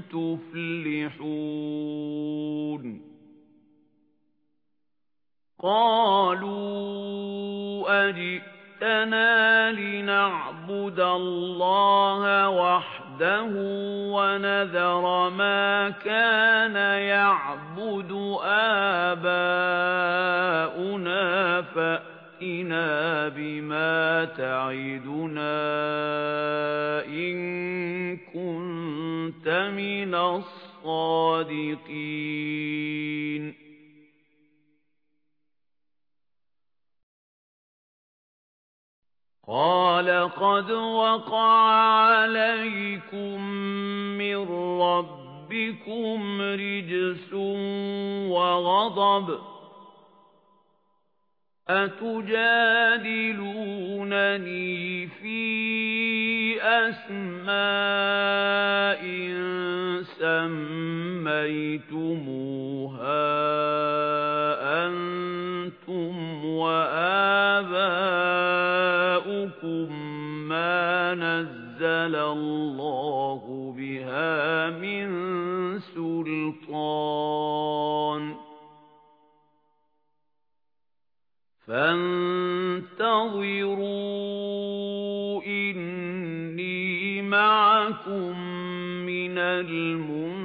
تُفْلِحُونَ قَالُوا أَجِئْتَنَا لِنَعْبُدَ اللَّهَ وَحْدَهُ وَنَذَرَ مَا كَانَ يَعْبُدُ آبَاؤُنَا فَأْتِنَا بِمَا تَعِدُنَا إِن كُنتَ مِنَ الصَّادِقِينَ. قَالَ قَدْ وَقَعَ عَلَيْكُمْ مِنْ رَبِّكُمْ رِجْسٌ وَغَضَبٌ. أَتُجَادِلُونَنِي فِي أَسْمَاءٍ سَمَّيْتُمُوهَا أَنْتُمْ وَآبَاؤُكُمْ مَا نَزَّلَ اللَّهُ بِهَا مِنْ سُلْطَانٍ فَانتَظِرُوا مَعَكُمْ مِنَ الْمُنتَظِرِينَ.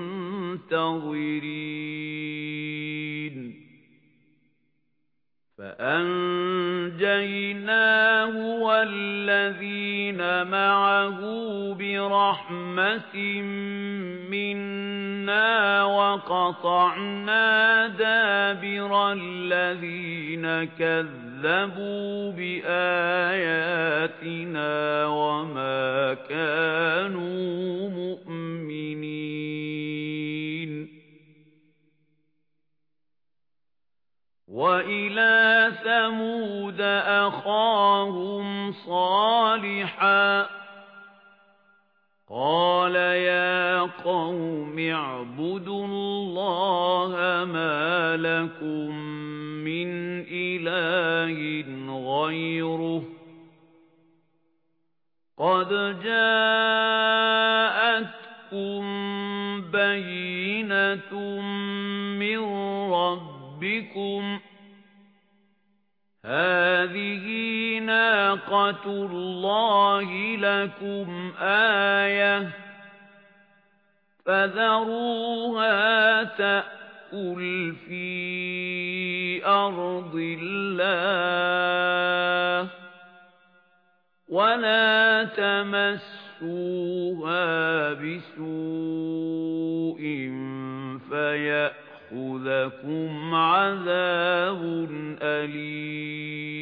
فَأَنجَيْنَاهُ وَالَّذِينَ مَعَهُ بِرَحْمَةٍ مِنَّا وَقَطَعْنَا دَابِرَ الَّذِينَ كَذَّبُوا بِآيَاتِنَا وَمَا كَانُوا مُؤْمِنِينَ. ثَمُودَ أَخَاهُمْ صَالِحًا قَالَ يَا قَوْمِ اعْبُدُوا اللَّهَ مَا لَكُمْ مِنْ إِلَٰهٍ غَيْرُهُ قَدْ جَاءَتْكُمْ بَيِّنَةٌ مِنْ رَبِّكُمْ هَذِهِ نَاقَةُ اللَّهِ لَكُمْ آيَةً فَذَرُوهَا تَأْكُلْ فِي أَرْضِ اللَّهِ وَلَا تَمَسُّوهَا بِسُوءٍ فَيَأْخُذَكُمْ عَذَابٌ أَلِيمٌ